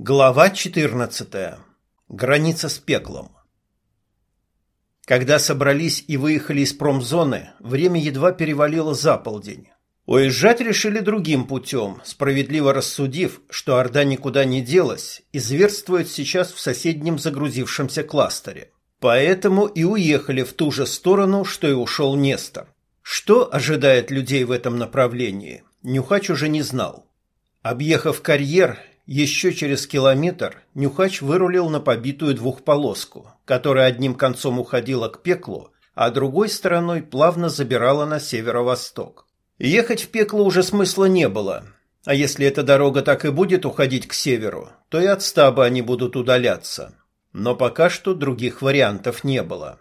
Глава 14. Граница с пеклом. Когда собрались и выехали из промзоны, время едва перевалило за полдень. Уезжать решили другим путем, справедливо рассудив, что Орда никуда не делась и зверствует сейчас в соседнем загрузившемся кластере. Поэтому и уехали в ту же сторону, что и ушел Нестор. Что ожидает людей в этом направлении, Нюхач уже не знал. Объехав карьер, еще через километр Нюхач вырулил на побитую двухполоску, которая одним концом уходила к пеклу, а другой стороной плавно забирала на северо-восток. Ехать в пекло уже смысла не было, а если эта дорога так и будет уходить к северу, то и от стаба они будут удаляться. Но пока что других вариантов не было.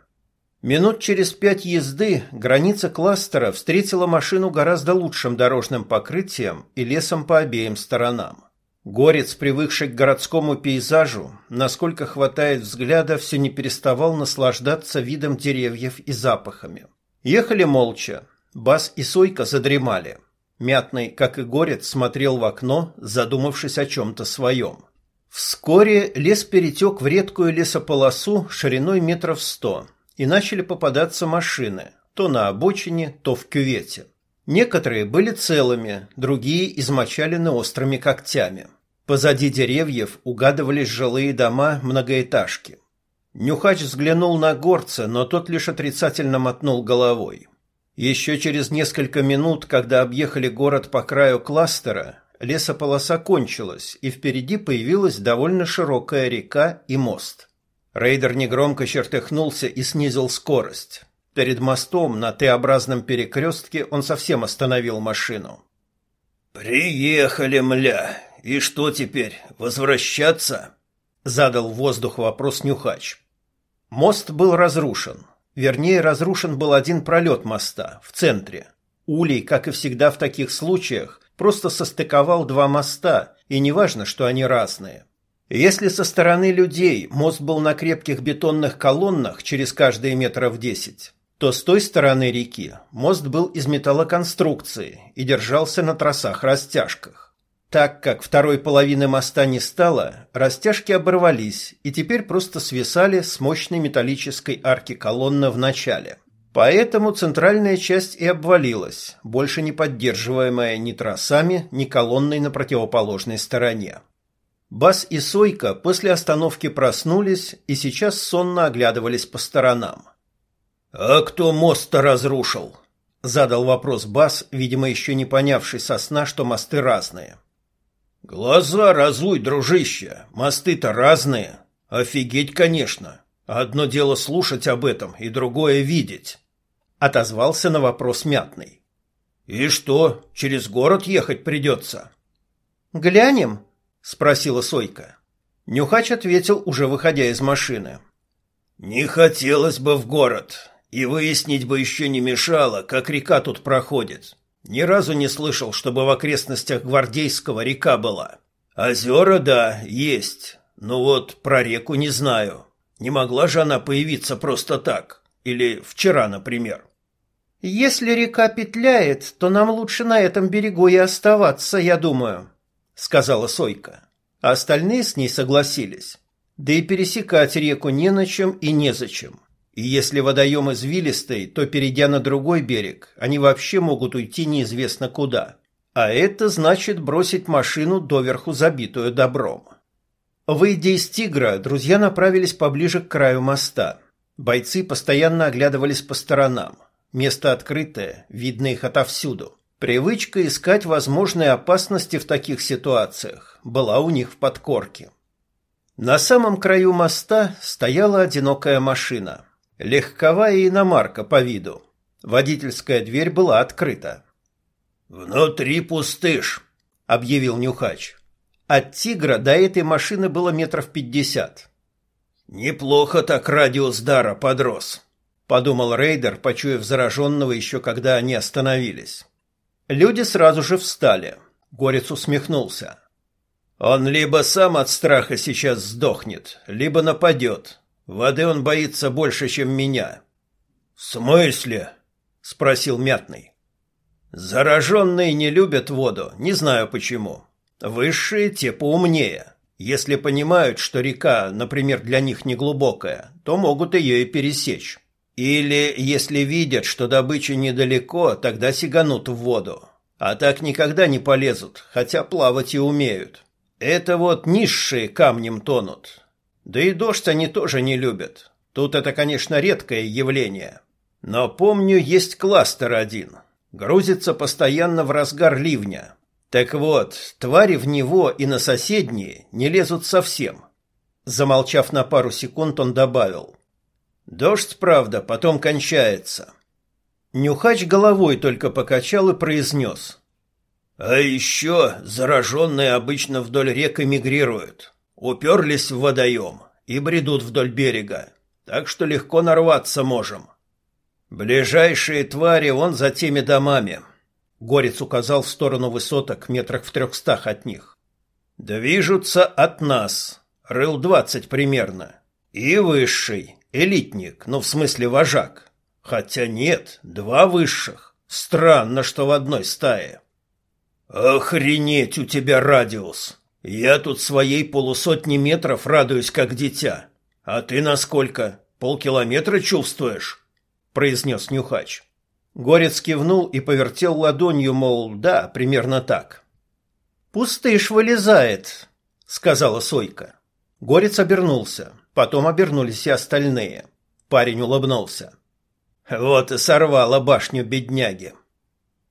Минут через пять езды граница кластера встретила машину гораздо лучшим дорожным покрытием и лесом по обеим сторонам. Горец, привыкший к городскому пейзажу, насколько хватает взгляда, все не переставал наслаждаться видом деревьев и запахами. Ехали молча. Бас и Сойка задремали. Мятный, как и Горец, смотрел в окно, задумавшись о чем-то своем. Вскоре лес перетек в редкую лесополосу шириной метров сто, и начали попадаться машины, то на обочине, то в кювете. Некоторые были целыми, другие измочалены острыми когтями. Позади деревьев угадывались жилые дома многоэтажки. Нюхач взглянул на горца, но тот лишь отрицательно мотнул головой. Еще через несколько минут, когда объехали город по краю кластера, лесополоса кончилась, и впереди появилась довольно широкая река и мост. Рейдер негромко чертыхнулся и снизил скорость. Перед мостом на Т-образном перекрестке он совсем остановил машину. «Приехали, мля! И что теперь, возвращаться?» Задал воздух вопрос Нюхач. Мост был разрушен. Вернее, разрушен был один пролет моста, в центре. Улей, как и всегда в таких случаях, просто состыковал два моста, и неважно, что они разные. Если со стороны людей мост был на крепких бетонных колоннах через каждые метров десять, то с той стороны реки мост был из металлоконструкции и держался на тросах-растяжках. Так как второй половины моста не стало, растяжки оборвались и теперь просто свисали с мощной металлической арки колонны в начале. Поэтому центральная часть и обвалилась, больше не поддерживаемая ни тросами, ни колонной на противоположной стороне. Бас и Сойка после остановки проснулись и сейчас сонно оглядывались по сторонам. «А кто мост-то разрушил?» — задал вопрос Бас, видимо, еще не понявший со сна, что мосты разные. «Глаза разуй, дружище, мосты-то разные. Офигеть, конечно. Одно дело слушать об этом, и другое видеть». Отозвался на вопрос Мятный. «И что, через город ехать придется?» «Глянем?» — спросила Сойка. Нюхач ответил, уже выходя из машины. «Не хотелось бы в город. И выяснить бы еще не мешало, как река тут проходит. Ни разу не слышал, чтобы в окрестностях Гвардейского река была. Озера, да, есть. Но вот про реку не знаю. Не могла же она появиться просто так. Или вчера, например. Если река петляет, то нам лучше на этом берегу и оставаться, я думаю, сказала Сойка. А остальные с ней согласились. Да и пересекать реку не на чем и незачем. И если водоем извилистый, то, перейдя на другой берег, они вообще могут уйти неизвестно куда. А это значит бросить машину доверху забитую добром. Выйдя из «Тигра», друзья направились поближе к краю моста. Бойцы постоянно оглядывались по сторонам. Место открытое, видно их отовсюду. Привычка искать возможные опасности в таких ситуациях была у них в подкорке. На самом краю моста стояла одинокая машина – Легковая иномарка по виду. Водительская дверь была открыта. «Внутри пустыш», — объявил Нюхач. От «Тигра» до этой машины было метров пятьдесят. «Неплохо так радиус дара подрос», — подумал рейдер, почуяв зараженного еще когда они остановились. Люди сразу же встали. Горец усмехнулся. «Он либо сам от страха сейчас сдохнет, либо нападет. Воды он боится больше, чем меня. В смысле? спросил Мятный. Зараженные не любят воду, не знаю почему. Высшие те поумнее. Если понимают, что река, например, для них неглубокая, то могут ее и пересечь. Или, если видят, что добыча недалеко, тогда сиганут в воду. А так никогда не полезут, хотя плавать и умеют. Это вот низшие камнем тонут. Да и дождь они тоже не любят. Тут это, конечно, редкое явление. Но помню, есть кластер один. Грузится постоянно в разгар ливня. Так вот, твари в него и на соседние не лезут совсем. Замолчав на пару секунд, он добавил. Дождь, правда, потом кончается. Нюхач головой только покачал и произнес. А еще зараженные обычно вдоль рек эмигрируют. Уперлись в водоем и бредут вдоль берега. Так что легко нарваться можем. Ближайшие твари вон за теми домами. Горец указал в сторону высоток метрах в трехстах от них. Движутся от нас. Рыл двадцать примерно. И высший, элитник, ну в смысле вожак. Хотя нет, два высших. Странно, что в одной стае. Охренеть у тебя радиус. Я тут своей полусотни метров радуюсь как дитя. А ты насколько? Полкилометра чувствуешь? произнес Нюхач. Горец кивнул и повертел ладонью, мол, да, примерно так. «Пустыш вылезает», — сказала Сойка. Горец обернулся, потом обернулись и остальные. Парень улыбнулся. Вот и сорвала башню бедняги.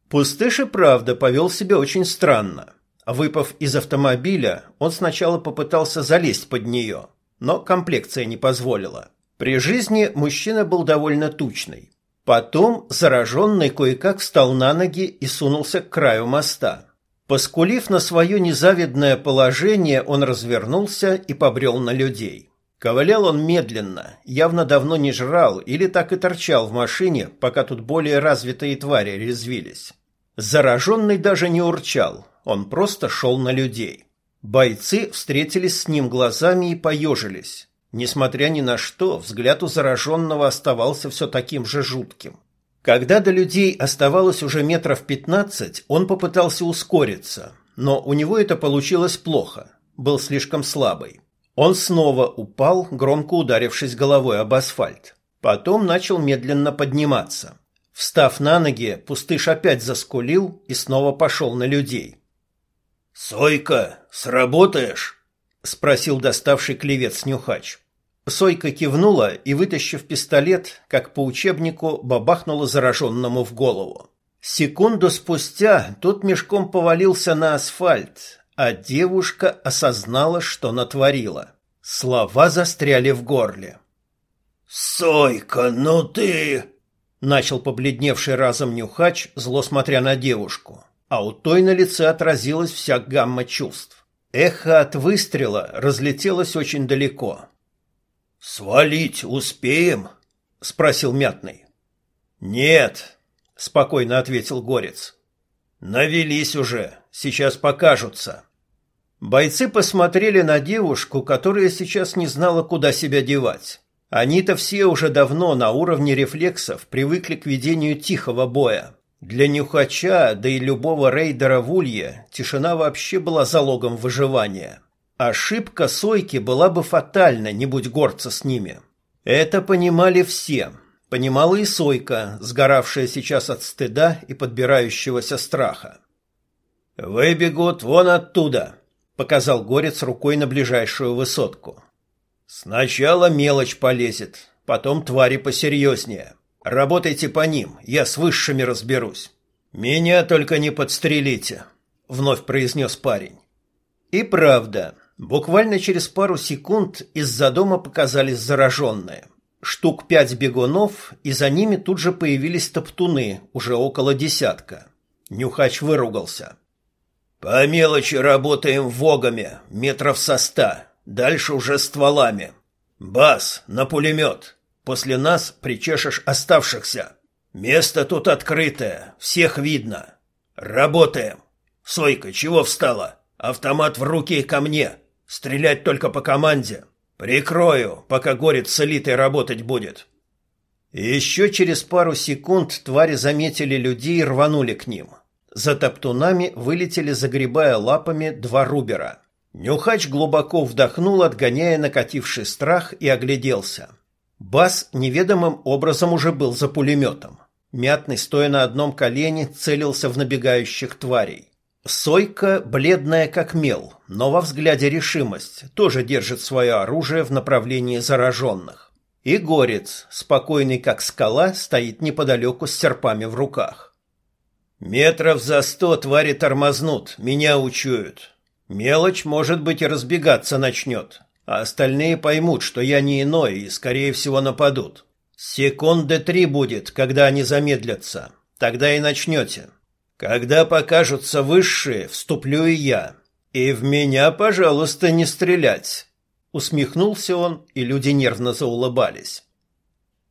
Пустыш и правда повел себя очень странно. Выпав из автомобиля, он сначала попытался залезть под нее, но комплекция не позволила. При жизни мужчина был довольно тучный. Потом зараженный кое-как встал на ноги и сунулся к краю моста. Поскулив на свое незавидное положение, он развернулся и побрел на людей. Ковылял он медленно, явно давно не жрал или так и торчал в машине, пока тут более развитые твари резвились. Зараженный даже не урчал, он просто шел на людей. Бойцы встретились с ним глазами и поежились. Несмотря ни на что, взгляд у зараженного оставался все таким же жутким. Когда до людей оставалось уже метров пятнадцать, он попытался ускориться, но у него это получилось плохо, был слишком слабый. Он снова упал, громко ударившись головой об асфальт. Потом начал медленно подниматься. Встав на ноги, пустыш опять заскулил и снова пошел на людей. «Сойка, сработаешь?» — спросил доставший клевец Нюхач. Сойка кивнула и, вытащив пистолет, как по учебнику, бабахнула зараженному в голову. Секунду спустя тот мешком повалился на асфальт, а девушка осознала, что натворила. Слова застряли в горле. «Сойка, ну ты...» Начал побледневший разом нюхач, зло смотря на девушку, а у той на лице отразилась вся гамма чувств. Эхо от выстрела разлетелось очень далеко. «Свалить успеем?» — спросил Мятный. «Нет», — спокойно ответил Горец. «Навелись уже, сейчас покажутся». Бойцы посмотрели на девушку, которая сейчас не знала, куда себя девать. Они-то все уже давно на уровне рефлексов привыкли к ведению тихого боя. Для нюхача, да и любого рейдера в улье, тишина вообще была залогом выживания. Ошибка Сойки была бы фатальна, не будь горца с ними. Это понимали все. Понимала и Сойка, сгоравшая сейчас от стыда и подбирающегося страха. «Выбегут вон оттуда», — показал Горец рукой на ближайшую высотку. Сначала мелочь полезет, потом твари посерьезнее. Работайте по ним, я с высшими разберусь. Меня только не подстрелите, вновь произнес парень. И правда, буквально через пару секунд из-за дома показались зараженные. Штук пять бегунов, и за ними тут же появились топтуны, уже около десятка. Нюхач выругался. «По мелочи работаем вогами, метров со ста. Дальше уже стволами. Бас, на пулемет. После нас причешешь оставшихся. Место тут открытое, всех видно. Работаем. Сойка, чего встала? Автомат в руки и ко мне. Стрелять только по команде. Прикрою, пока горит с элитой работать будет. еще через пару секунд твари заметили людей и рванули к ним. За топтунами вылетели, загребая лапами, два рубера. Нюхач глубоко вдохнул, отгоняя накативший страх, и огляделся. Бас неведомым образом уже был за пулеметом. Мятный, стоя на одном колене, целился в набегающих тварей. Сойка, бледная как мел, но во взгляде решимость, тоже держит свое оружие в направлении зараженных. И горец, спокойный как скала, стоит неподалеку с серпами в руках. «Метров за сто твари тормознут, меня учуют. Мелочь, может быть, и разбегаться начнет, а остальные поймут, что я не иной и, скорее всего, нападут. Секунды три будет, когда они замедлятся. Тогда и начнете. Когда покажутся высшие, вступлю и я. И в меня, пожалуйста, не стрелять. Усмехнулся он, и люди нервно заулыбались.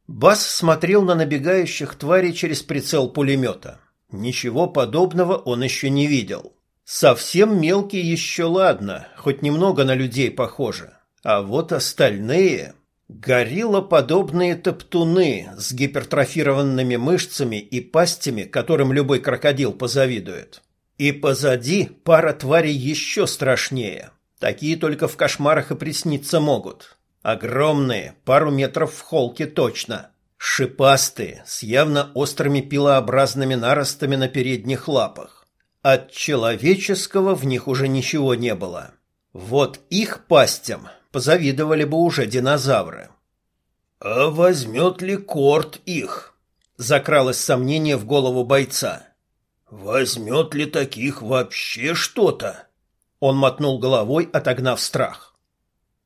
Бас смотрел на набегающих тварей через прицел пулемета. Ничего подобного он еще не видел. Совсем мелкие еще ладно, хоть немного на людей похоже. А вот остальные... Гориллоподобные топтуны с гипертрофированными мышцами и пастями, которым любой крокодил позавидует. И позади пара тварей еще страшнее. Такие только в кошмарах и присниться могут. Огромные, пару метров в холке точно. Шипастые, с явно острыми пилообразными наростами на передних лапах. От человеческого в них уже ничего не было. Вот их пастям позавидовали бы уже динозавры. «А возьмет ли Корт их?» — закралось сомнение в голову бойца. «Возьмет ли таких вообще что-то?» Он мотнул головой, отогнав страх.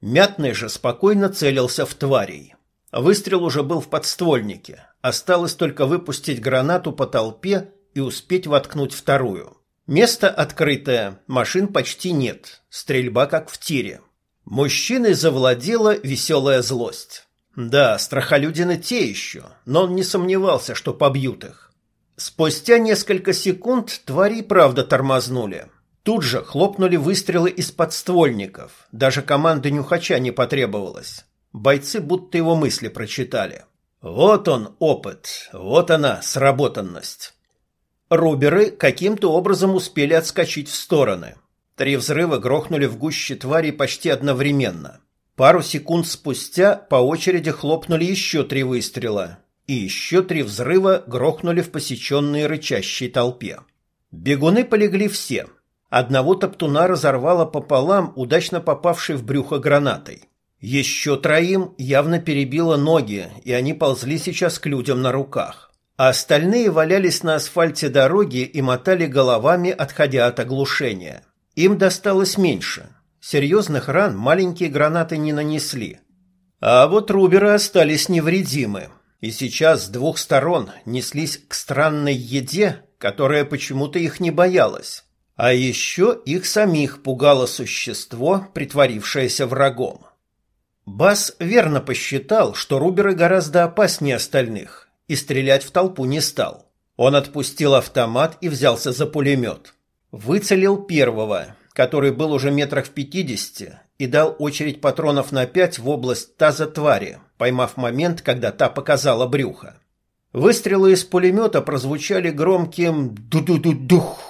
Мятный же спокойно целился в тварей. Выстрел уже был в подствольнике. Осталось только выпустить гранату по толпе и успеть воткнуть вторую. Место открытое, машин почти нет, стрельба как в тире. Мужчиной завладела веселая злость. Да, страхолюдины те еще, но он не сомневался, что побьют их. Спустя несколько секунд твари правда тормознули. Тут же хлопнули выстрелы из подствольников. Даже команды нюхача не потребовалось. Бойцы будто его мысли прочитали. Вот он опыт, вот она сработанность. Руберы каким-то образом успели отскочить в стороны. Три взрыва грохнули в гуще твари почти одновременно. Пару секунд спустя по очереди хлопнули еще три выстрела, и еще три взрыва грохнули в посеченной рычащей толпе. Бегуны полегли все. Одного топтуна разорвало пополам, удачно попавший в брюхо гранатой. Еще троим явно перебило ноги, и они ползли сейчас к людям на руках. А остальные валялись на асфальте дороги и мотали головами, отходя от оглушения. Им досталось меньше. Серьезных ран маленькие гранаты не нанесли. А вот руберы остались невредимы. И сейчас с двух сторон неслись к странной еде, которая почему-то их не боялась. А еще их самих пугало существо, притворившееся врагом. Бас верно посчитал, что руберы гораздо опаснее остальных, и стрелять в толпу не стал. Он отпустил автомат и взялся за пулемет. Выцелил первого, который был уже метрах в пятидесяти, и дал очередь патронов на пять в область таза твари, поймав момент, когда та показала брюхо. Выстрелы из пулемета прозвучали громким «ду-ду-ду-дух».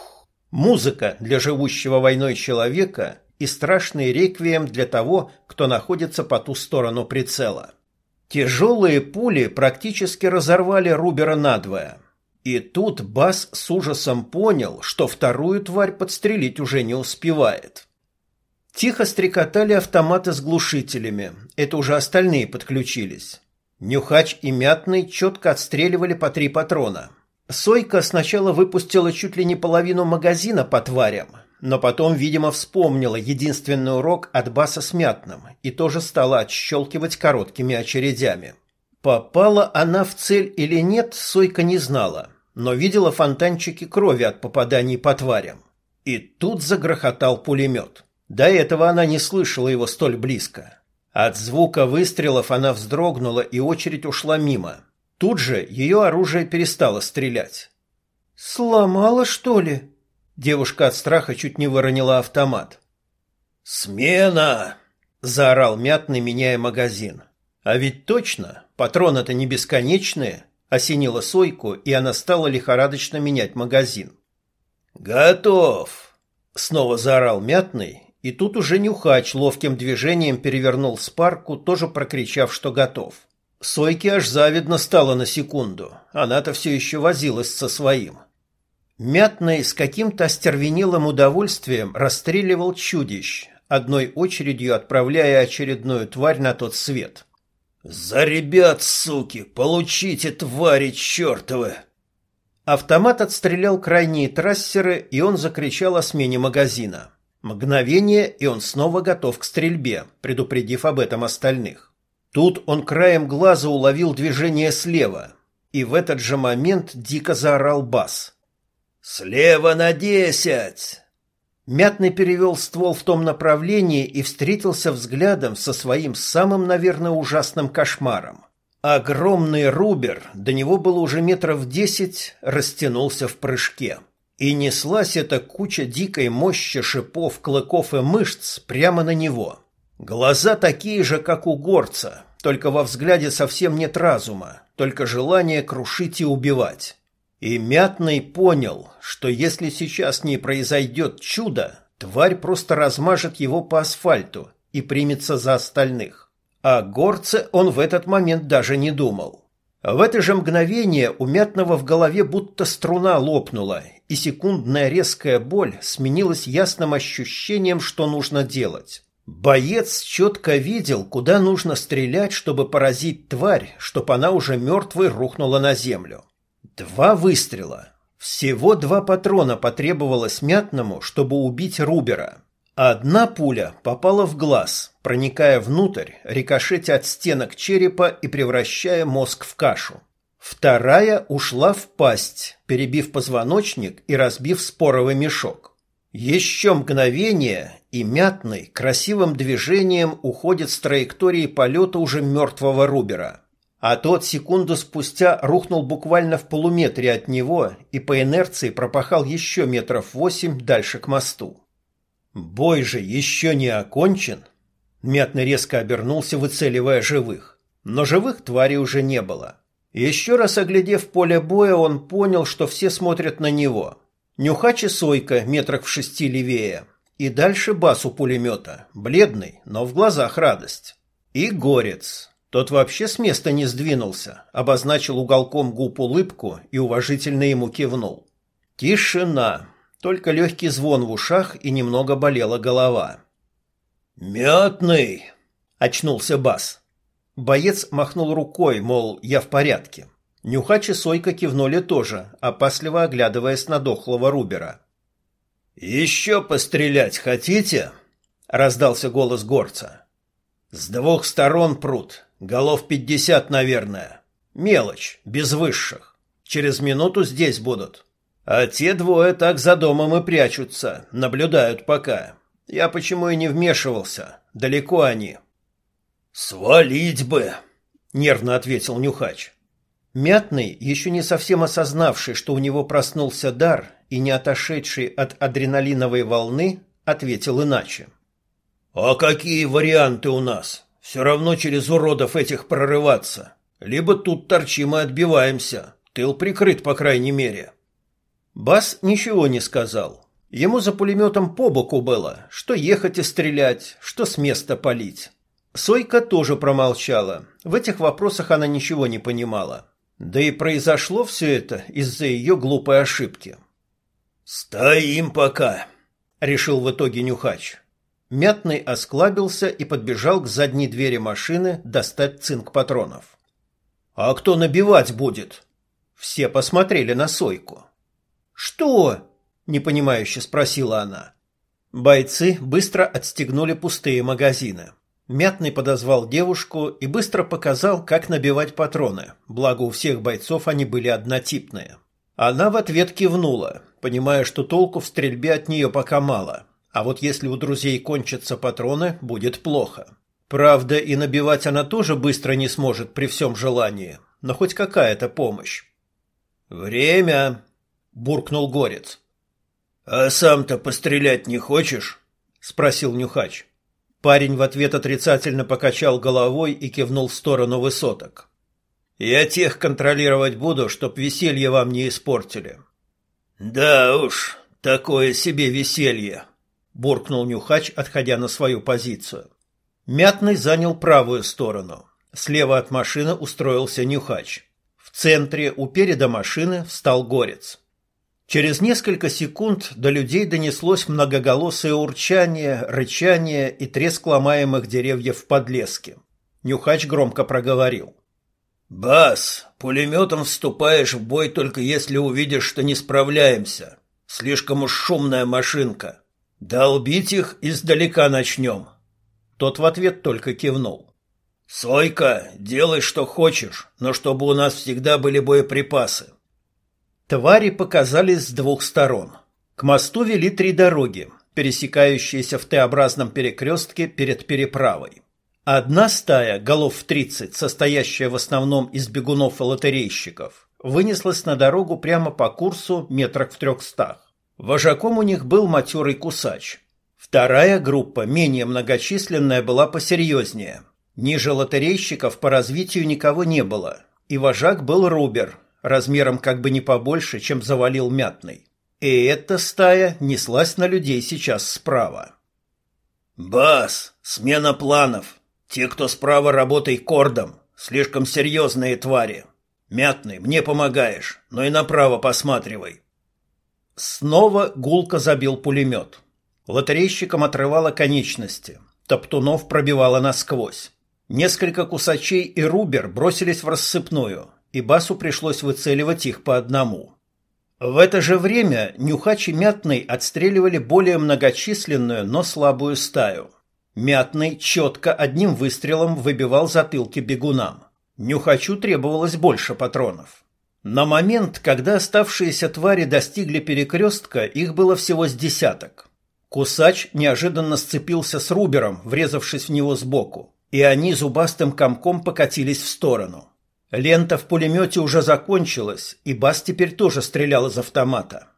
Музыка для живущего войной человека и страшный реквием для того, кто находится по ту сторону прицела. Тяжелые пули практически разорвали Рубера надвое – и тут Бас с ужасом понял, что вторую тварь подстрелить уже не успевает. Тихо стрекотали автоматы с глушителями. Это уже остальные подключились. Нюхач и Мятный четко отстреливали по три патрона. Сойка сначала выпустила чуть ли не половину магазина по тварям, но потом, видимо, вспомнила единственный урок от Баса с Мятным и тоже стала отщелкивать короткими очередями. Попала она в цель или нет, Сойка не знала но видела фонтанчики крови от попаданий по тварям. И тут загрохотал пулемет. До этого она не слышала его столь близко. От звука выстрелов она вздрогнула, и очередь ушла мимо. Тут же ее оружие перестало стрелять. «Сломала, что ли?» Девушка от страха чуть не выронила автомат. «Смена!» – заорал Мятный, меняя магазин. «А ведь точно, патроны-то не бесконечные, Осенила Сойку, и она стала лихорадочно менять магазин. «Готов!» — снова заорал Мятный, И тут уже Нюхач ловким движением перевернул спарку, тоже прокричав, что готов. Сойке аж завидно стало на секунду. Она-то все еще возилась со своим. Мятный с каким-то остервенелым удовольствием расстреливал чудищ, одной очередью отправляя очередную тварь на тот свет. «За ребят, суки! Получите, твари чертовы!» Автомат отстрелял крайние трассеры, и он закричал о смене магазина. Мгновение, и он снова готов к стрельбе, предупредив об этом остальных. Тут он краем глаза уловил движение слева, и в этот же момент дико заорал бас. «Слева на десять!» Мятный перевел ствол в том направлении и встретился взглядом со своим самым, наверное, ужасным кошмаром. Огромный рубер, до него было уже метров десять, растянулся в прыжке. И неслась эта куча дикой мощи шипов, клыков и мышц прямо на него. Глаза такие же, как у горца, только во взгляде совсем нет разума, только желание крушить и убивать. И Мятный понял, что если сейчас не произойдет чудо, тварь просто размажет его по асфальту и примется за остальных. А горце он в этот момент даже не думал. В это же мгновение у Мятного в голове будто струна лопнула, и секундная резкая боль сменилась ясным ощущением, что нужно делать. Боец четко видел, куда нужно стрелять, чтобы поразить тварь, чтоб она уже мертвой рухнула на землю. Два выстрела. Всего два патрона потребовалось Мятному, чтобы убить Рубера. Одна пуля попала в глаз, проникая внутрь, рикошетя от стенок черепа и превращая мозг в кашу. Вторая ушла в пасть, перебив позвоночник и разбив споровый мешок. Еще мгновение, и мятный, красивым движением уходит с траектории полета уже мертвого Рубера. А тот секунду спустя рухнул буквально в полуметре от него и по инерции пропахал еще метров восемь дальше к мосту. Бой же еще не окончен. Мятный резко обернулся, выцеливая живых. Но живых тварей уже не было. Еще раз оглядев поле боя, он понял, что все смотрят на него. Нюхач и Сойка метрах в шести левее. И дальше бас у пулемета. Бледный, но в глазах радость. И горец. Тот вообще с места не сдвинулся, обозначил уголком губ улыбку и уважительно ему кивнул. Тишина. Только легкий звон в ушах и немного болела голова. «Мятный!» — очнулся Бас. Боец махнул рукой, мол, я в порядке. Нюхач и Сойка кивнули тоже, опасливо оглядываясь на дохлого Рубера. «Еще пострелять хотите?» — раздался голос горца. «С двух сторон пруд, голов пятьдесят, наверное. Мелочь, без высших. Через минуту здесь будут. А те двое так за домом и прячутся, наблюдают пока. Я почему и не вмешивался, далеко они». «Свалить бы!» — нервно ответил Нюхач. Мятный, еще не совсем осознавший, что у него проснулся дар и не отошедший от адреналиновой волны, ответил иначе. «А какие варианты у нас? Все равно через уродов этих прорываться. Либо тут торчим и отбиваемся. Тыл прикрыт, по крайней мере». Бас ничего не сказал. Ему за пулеметом по боку было, что ехать и стрелять, что с места палить. Сойка тоже промолчала. В этих вопросах она ничего не понимала. Да и произошло все это из-за ее глупой ошибки. «Стоим пока», — решил в итоге Нюхач. Мятный осклабился и подбежал к задней двери машины достать цинк патронов. «А кто набивать будет?» Все посмотрели на Сойку. «Что?» — непонимающе спросила она. Бойцы быстро отстегнули пустые магазины. Мятный подозвал девушку и быстро показал, как набивать патроны, благо у всех бойцов они были однотипные. Она в ответ кивнула, понимая, что толку в стрельбе от нее пока мало, а вот если у друзей кончатся патроны, будет плохо. Правда, и набивать она тоже быстро не сможет при всем желании, но хоть какая-то помощь. «Время!» – буркнул Горец. «А сам-то пострелять не хочешь?» – спросил Нюхач. Парень в ответ отрицательно покачал головой и кивнул в сторону высоток. «Я тех контролировать буду, чтоб веселье вам не испортили». «Да уж, такое себе веселье», — буркнул Нюхач, отходя на свою позицию. Мятный занял правую сторону. Слева от машины устроился Нюхач. В центре у переда машины встал Горец. Через несколько секунд до людей донеслось многоголосое урчание, рычание и треск ломаемых деревьев в подлеске. Нюхач громко проговорил. «Бас, пулеметом вступаешь в бой только если увидишь, что не справляемся. Слишком уж шумная машинка. Долбить их издалека начнем». Тот в ответ только кивнул. «Сойка, делай, что хочешь, но чтобы у нас всегда были боеприпасы. Твари показались с двух сторон. К мосту вели три дороги, пересекающиеся в Т-образном перекрестке перед переправой. Одна стая, голов в 30, состоящая в основном из бегунов и лотерейщиков, вынеслась на дорогу прямо по курсу метрах в трехстах. Вожаком у них был матерый кусач. Вторая группа, менее многочисленная, была посерьезнее. Ниже лотерейщиков по развитию никого не было, и вожак был Рубер, размером как бы не побольше, чем завалил мятный. И эта стая неслась на людей сейчас справа. «Бас, смена планов. Те, кто справа, работай кордом. Слишком серьезные твари. Мятный, мне помогаешь, но и направо посматривай». Снова гулко забил пулемет. Лотерейщикам отрывало конечности. Топтунов пробивало насквозь. Несколько кусачей и рубер бросились в рассыпную и Басу пришлось выцеливать их по одному. В это же время Нюхач и Мятный отстреливали более многочисленную, но слабую стаю. Мятный четко одним выстрелом выбивал затылки бегунам. Нюхачу требовалось больше патронов. На момент, когда оставшиеся твари достигли перекрестка, их было всего с десяток. Кусач неожиданно сцепился с Рубером, врезавшись в него сбоку, и они зубастым комком покатились в сторону. Лента в пулемете уже закончилась, и Бас теперь тоже стрелял из автомата.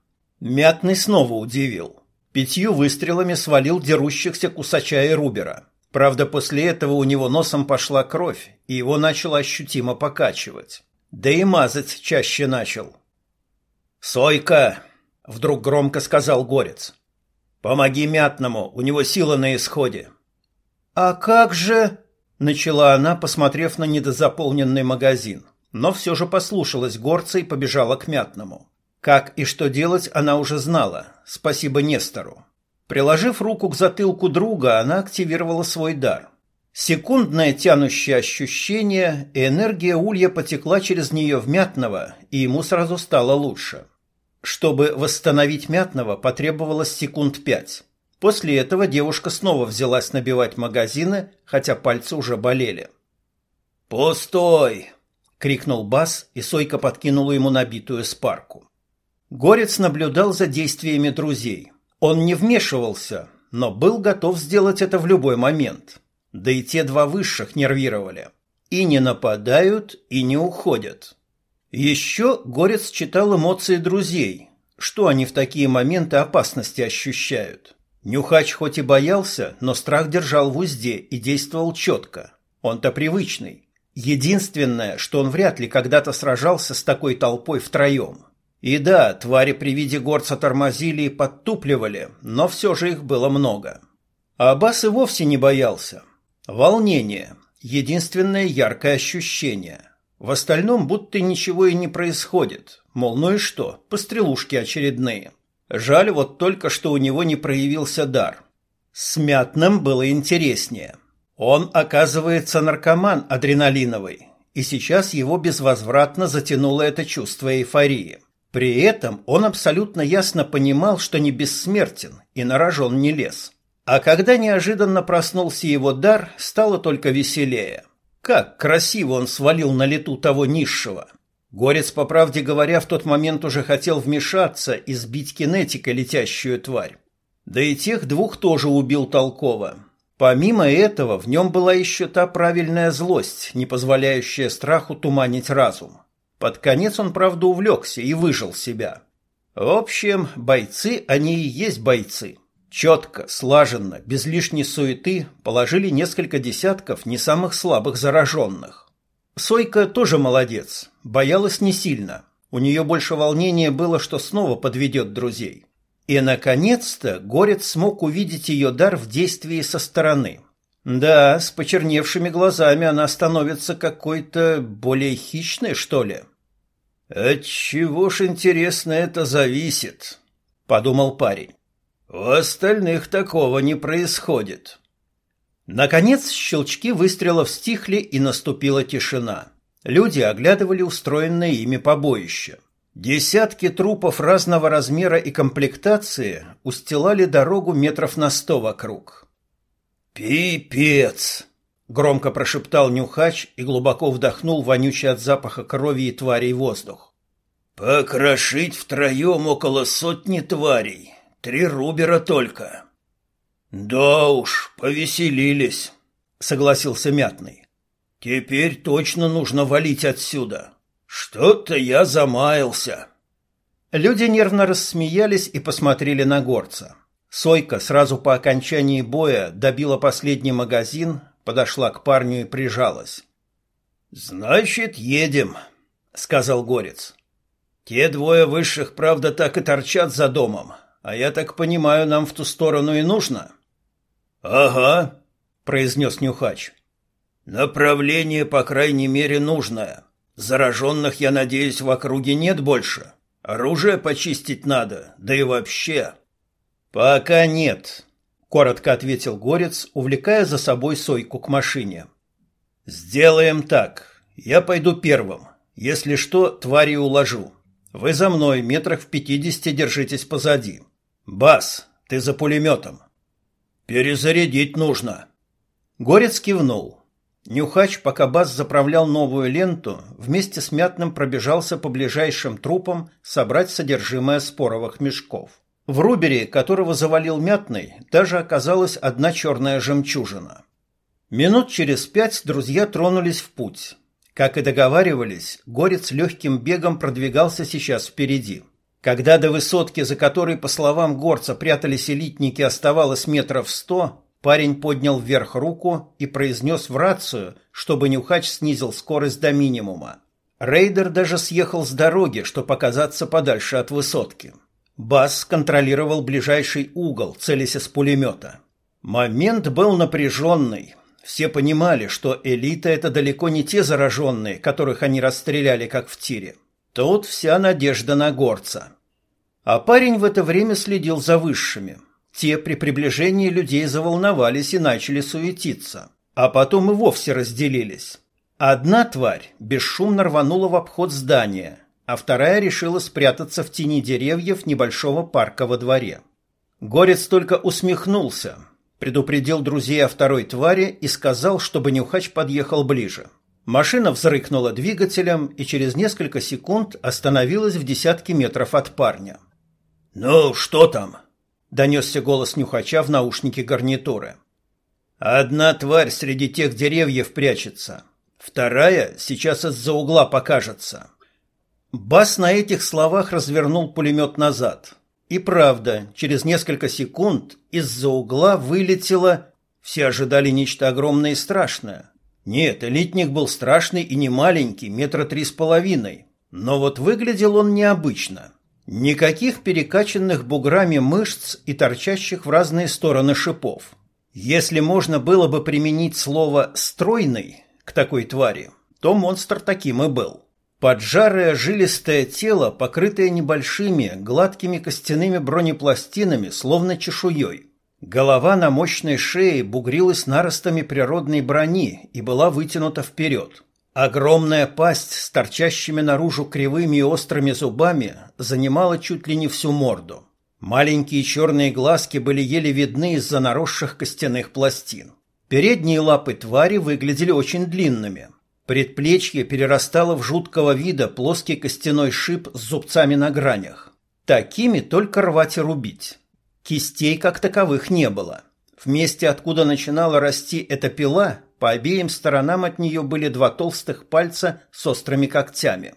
Мятный снова удивил. Пятью выстрелами свалил дерущихся кусача и Рубера. Правда, после этого у него носом пошла кровь, и его начало ощутимо покачивать. Да и мазать чаще начал. «Сойка!» — вдруг громко сказал Горец. «Помоги Мятному, у него сила на исходе». «А как же...» Начала она, посмотрев на недозаполненный магазин, но все же послушалась горца и побежала к мятному. Как и что делать, она уже знала, спасибо Нестору. Приложив руку к затылку друга, она активировала свой дар. Секундное тянущее ощущение, и энергия улья потекла через нее в мятного, и ему сразу стало лучше. Чтобы восстановить мятного, потребовалось секунд пять. После этого девушка снова взялась набивать магазины, хотя пальцы уже болели. «Пустой!» — крикнул Бас, и Сойка подкинула ему набитую спарку. Горец наблюдал за действиями друзей. Он не вмешивался, но был готов сделать это в любой момент. Да и те два высших нервировали. И не нападают, и не уходят. Еще Горец читал эмоции друзей, что они в такие моменты опасности ощущают. Нюхач хоть и боялся, но страх держал в узде и действовал четко. Он-то привычный. Единственное, что он вряд ли когда-то сражался с такой толпой втроем. И да, твари при виде горца тормозили и подтупливали, но все же их было много. А Аббас и вовсе не боялся. Волнение – единственное яркое ощущение. В остальном будто ничего и не происходит. Мол, ну и что, пострелушки очередные. Жаль вот только, что у него не проявился дар. С Мятным было интереснее. Он, оказывается, наркоман адреналиновый, и сейчас его безвозвратно затянуло это чувство эйфории. При этом он абсолютно ясно понимал, что не бессмертен и на рожон не лез. А когда неожиданно проснулся его дар, стало только веселее. Как красиво он свалил на лету того низшего. Горец, по правде говоря, в тот момент уже хотел вмешаться и сбить кинетикой летящую тварь. Да и тех двух тоже убил толково. Помимо этого, в нем была еще та правильная злость, не позволяющая страху туманить разум. Под конец он, правда, увлекся и выжил себя. В общем, бойцы, они и есть бойцы. Четко, слаженно, без лишней суеты положили несколько десятков не самых слабых зараженных. Сойка тоже молодец, боялась не сильно. У нее больше волнения было, что снова подведет друзей. И, наконец-то, Горец смог увидеть ее дар в действии со стороны. Да, с почерневшими глазами она становится какой-то более хищной, что ли. От чего ж интересно это зависит, подумал парень. У остальных такого не происходит. Наконец щелчки выстрелов стихли и наступила тишина. Люди оглядывали устроенное ими побоище. Десятки трупов разного размера и комплектации устилали дорогу метров на сто вокруг. «Пипец!» — громко прошептал Нюхач и глубоко вдохнул вонючий от запаха крови и тварей воздух. «Покрошить втроем около сотни тварей. Три рубера только». «Да уж, повеселились», — согласился Мятный. «Теперь точно нужно валить отсюда. Что-то я замаялся». Люди нервно рассмеялись и посмотрели на горца. Сойка сразу по окончании боя добила последний магазин, подошла к парню и прижалась. «Значит, едем», — сказал Горец. «Те двое высших, правда, так и торчат за домом, а я так понимаю, нам в ту сторону и нужно». «Ага», — произнес Нюхач. «Направление, по крайней мере, нужное. Зараженных, я надеюсь, в округе нет больше. Оружие почистить надо, да и вообще...» «Пока нет», — коротко ответил Горец, увлекая за собой Сойку к машине. «Сделаем так. Я пойду первым. Если что, твари уложу. Вы за мной, метрах в пятидесяти держитесь позади. Бас, ты за пулеметом». «Перезарядить нужно». Горец кивнул. Нюхач, пока Бас заправлял новую ленту, вместе с Мятным пробежался по ближайшим трупам собрать содержимое споровых мешков. В рубере, которого завалил мятный, даже оказалась одна черная жемчужина. Минут через пять друзья тронулись в путь. Как и договаривались, горец легким бегом продвигался сейчас впереди. Когда до высотки, за которой, по словам горца, прятались элитники, оставалось метров сто, парень поднял вверх руку и произнес в рацию, чтобы Нюхач снизил скорость до минимума. Рейдер даже съехал с дороги, чтобы показаться подальше от высотки. Бас контролировал ближайший угол, целясь из пулемета. Момент был напряженный. Все понимали, что элита – это далеко не те зараженные, которых они расстреляли, как в тире. Тут вся надежда на горца. А парень в это время следил за высшими. Те при приближении людей заволновались и начали суетиться. А потом и вовсе разделились. Одна тварь бесшумно рванула в обход здания – а вторая решила спрятаться в тени деревьев небольшого парка во дворе. Горец только усмехнулся, предупредил друзей о второй твари и сказал, чтобы Нюхач подъехал ближе. Машина взрыкнула двигателем и через несколько секунд остановилась в десятке метров от парня. «Ну, что там?» – донесся голос Нюхача в наушнике гарнитуры. «Одна тварь среди тех деревьев прячется. Вторая сейчас из-за угла покажется. Бас на этих словах развернул пулемет назад. И правда, через несколько секунд из-за угла вылетело... Все ожидали нечто огромное и страшное. Нет, элитник был страшный и не маленький, метра три с половиной. Но вот выглядел он необычно. Никаких перекачанных буграми мышц и торчащих в разные стороны шипов. Если можно было бы применить слово «стройный» к такой твари, то монстр таким и был. Поджарое жилистое тело, покрытое небольшими, гладкими костяными бронепластинами, словно чешуей. Голова на мощной шее бугрилась наростами природной брони и была вытянута вперед. Огромная пасть с торчащими наружу кривыми и острыми зубами занимала чуть ли не всю морду. Маленькие черные глазки были еле видны из-за наросших костяных пластин. Передние лапы твари выглядели очень длинными – Предплечье перерастало в жуткого вида плоский костяной шип с зубцами на гранях. Такими только рвать и рубить. Кистей как таковых не было. В месте, откуда начинала расти эта пила, по обеим сторонам от нее были два толстых пальца с острыми когтями.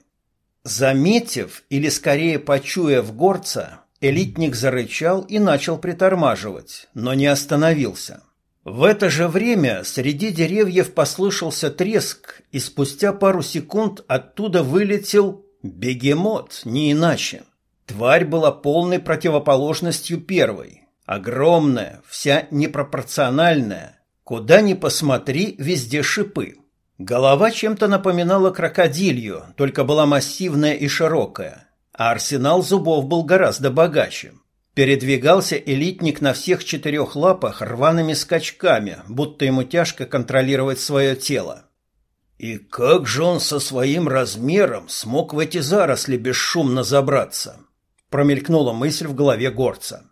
Заметив, или скорее почуяв горца, элитник зарычал и начал притормаживать, но не остановился. В это же время среди деревьев послышался треск, и спустя пару секунд оттуда вылетел бегемот, не иначе. Тварь была полной противоположностью первой. Огромная, вся непропорциональная. Куда ни посмотри, везде шипы. Голова чем-то напоминала крокодилью, только была массивная и широкая. А арсенал зубов был гораздо богаче. Передвигался элитник на всех четырех лапах рваными скачками, будто ему тяжко контролировать свое тело. И как же он со своим размером смог в эти заросли бесшумно забраться? Промелькнула мысль в голове горца.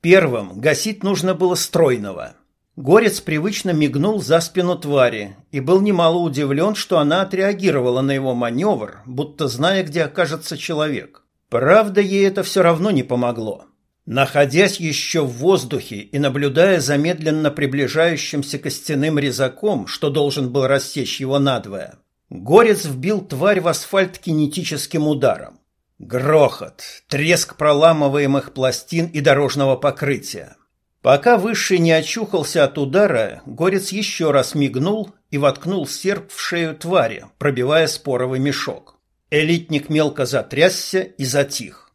Первым гасить нужно было стройного. Горец привычно мигнул за спину твари и был немало удивлен, что она отреагировала на его маневр, будто зная, где окажется человек. Правда, ей это все равно не помогло. Находясь еще в воздухе и наблюдая за медленно приближающимся костяным резаком, что должен был рассечь его надвое, Горец вбил тварь в асфальт кинетическим ударом. Грохот, треск проламываемых пластин и дорожного покрытия. Пока Высший не очухался от удара, Горец еще раз мигнул и воткнул серп в шею твари, пробивая споровый мешок. Элитник мелко затрясся и затих.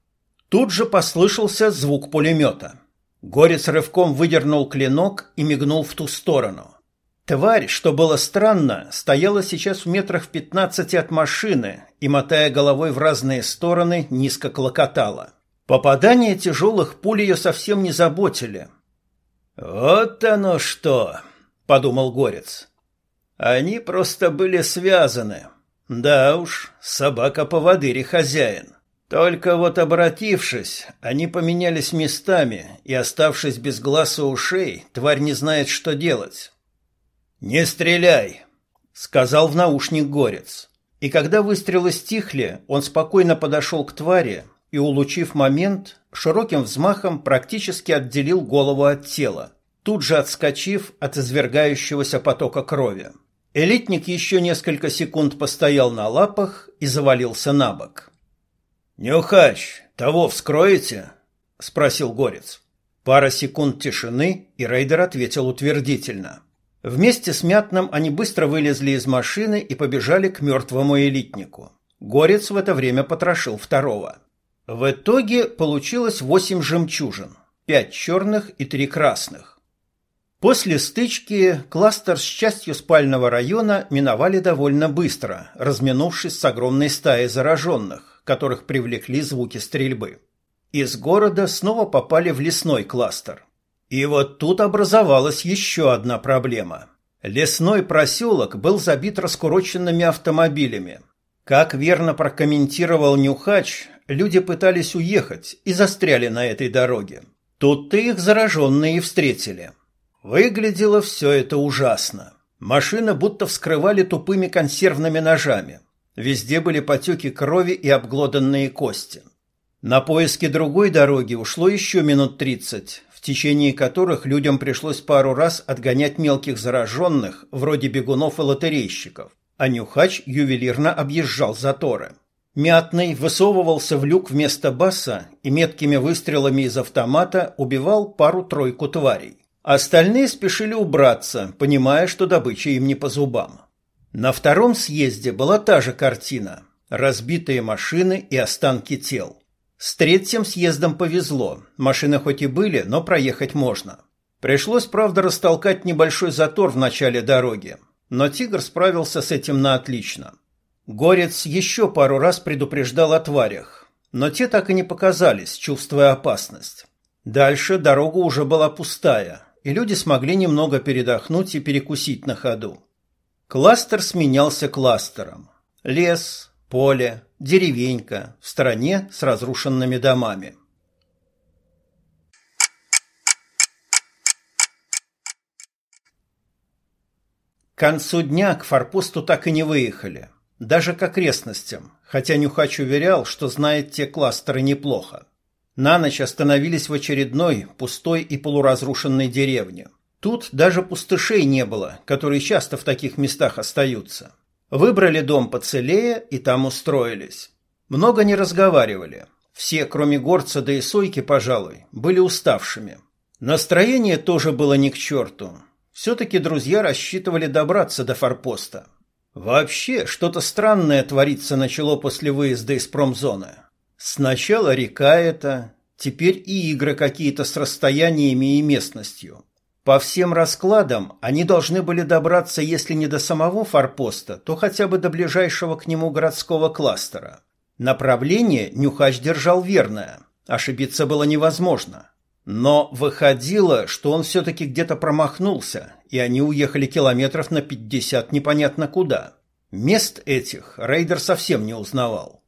Тут же послышался звук пулемета. Горец рывком выдернул клинок и мигнул в ту сторону. Тварь, что было странно, стояла сейчас в метрах в пятнадцати от машины и, мотая головой в разные стороны, низко клокотала. Попадания тяжелых пуль ее совсем не заботили. «Вот оно что!» — подумал Горец. «Они просто были связаны. Да уж, собака-поводырь хозяин. Только вот обратившись, они поменялись местами, и, оставшись без глаз и ушей, тварь не знает, что делать. «Не стреляй!» — сказал в наушник Горец. И когда выстрелы стихли, он спокойно подошел к твари и, улучив момент, широким взмахом практически отделил голову от тела, тут же отскочив от извергающегося потока крови. Элитник еще несколько секунд постоял на лапах и завалился на бок. «Нюхач, того вскроете?» — спросил Горец. Пара секунд тишины, и рейдер ответил утвердительно. Вместе с Мятным они быстро вылезли из машины и побежали к мертвому элитнику. Горец в это время потрошил второго. В итоге получилось восемь жемчужин, пять черных и три красных. После стычки кластер с частью спального района миновали довольно быстро, разминувшись с огромной стаей зараженных, которых привлекли звуки стрельбы. Из города снова попали в лесной кластер. И вот тут образовалась еще одна проблема. Лесной проселок был забит раскуроченными автомобилями. Как верно прокомментировал Нюхач, люди пытались уехать и застряли на этой дороге. Тут-то их зараженные и встретили. Выглядело все это ужасно. Машины будто вскрывали тупыми консервными ножами. Везде были потеки крови и обглоданные кости. На поиски другой дороги ушло еще минут тридцать, в течение которых людям пришлось пару раз отгонять мелких зараженных, вроде бегунов и лотерейщиков, а Нюхач ювелирно объезжал заторы. Мятный высовывался в люк вместо баса и меткими выстрелами из автомата убивал пару-тройку тварей. Остальные спешили убраться, понимая, что добыча им не по зубам. На втором съезде была та же картина – разбитые машины и останки тел. С третьим съездом повезло, машины хоть и были, но проехать можно. Пришлось, правда, растолкать небольшой затор в начале дороги, но «Тигр» справился с этим на отлично. Горец еще пару раз предупреждал о тварях, но те так и не показались, чувствуя опасность. Дальше дорога уже была пустая, и люди смогли немного передохнуть и перекусить на ходу. Кластер сменялся кластером. Лес, поле, деревенька в стороне с разрушенными домами. К концу дня к форпосту так и не выехали, даже к окрестностям, хотя Нюхач уверял, что знает те кластеры неплохо. На ночь остановились в очередной пустой и полуразрушенной деревне. Тут даже пустышей не было, которые часто в таких местах остаются. Выбрали дом поцелее и там устроились. Много не разговаривали. Все, кроме горца да и сойки, пожалуй, были уставшими. Настроение тоже было ни к черту. Все-таки друзья рассчитывали добраться до форпоста. Вообще, что-то странное твориться начало после выезда из промзоны. Сначала река эта, теперь и игры какие-то с расстояниями и местностью. По всем раскладам они должны были добраться, если не до самого форпоста, то хотя бы до ближайшего к нему городского кластера. Направление Нюхач держал верное, ошибиться было невозможно. Но выходило, что он все-таки где-то промахнулся, и они уехали километров на пятьдесят непонятно куда. Мест этих рейдер совсем не узнавал.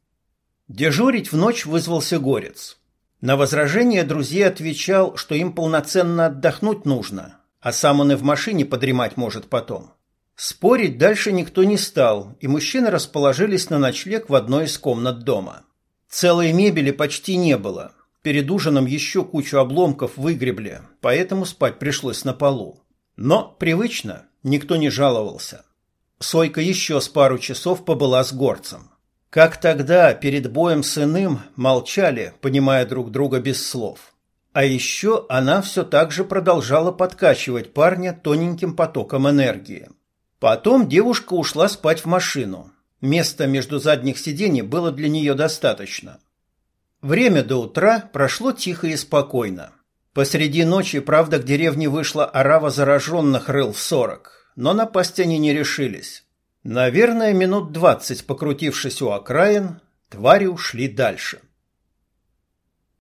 Дежурить в ночь вызвался Горец. На возражение друзей отвечал, что им полноценно отдохнуть нужно, а сам он и в машине подремать может потом. Спорить дальше никто не стал, и мужчины расположились на ночлег в одной из комнат дома. Целой мебели почти не было. Перед ужином еще кучу обломков выгребли, поэтому спать пришлось на полу. Но привычно, никто не жаловался. Сойка еще с пару часов побыла с горцем. Как тогда, перед боем с иным, молчали, понимая друг друга без слов. А еще она все так же продолжала подкачивать парня тоненьким потоком энергии. Потом девушка ушла спать в машину. Места между задних сидений было для нее достаточно. Время до утра прошло тихо и спокойно. Посреди ночи, правда, к деревне вышла орава зараженных рыл в сорок, но напасть они не решились. Наверное, минут двадцать покрутившись у окраин, твари ушли дальше.